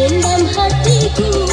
Dendam hatiku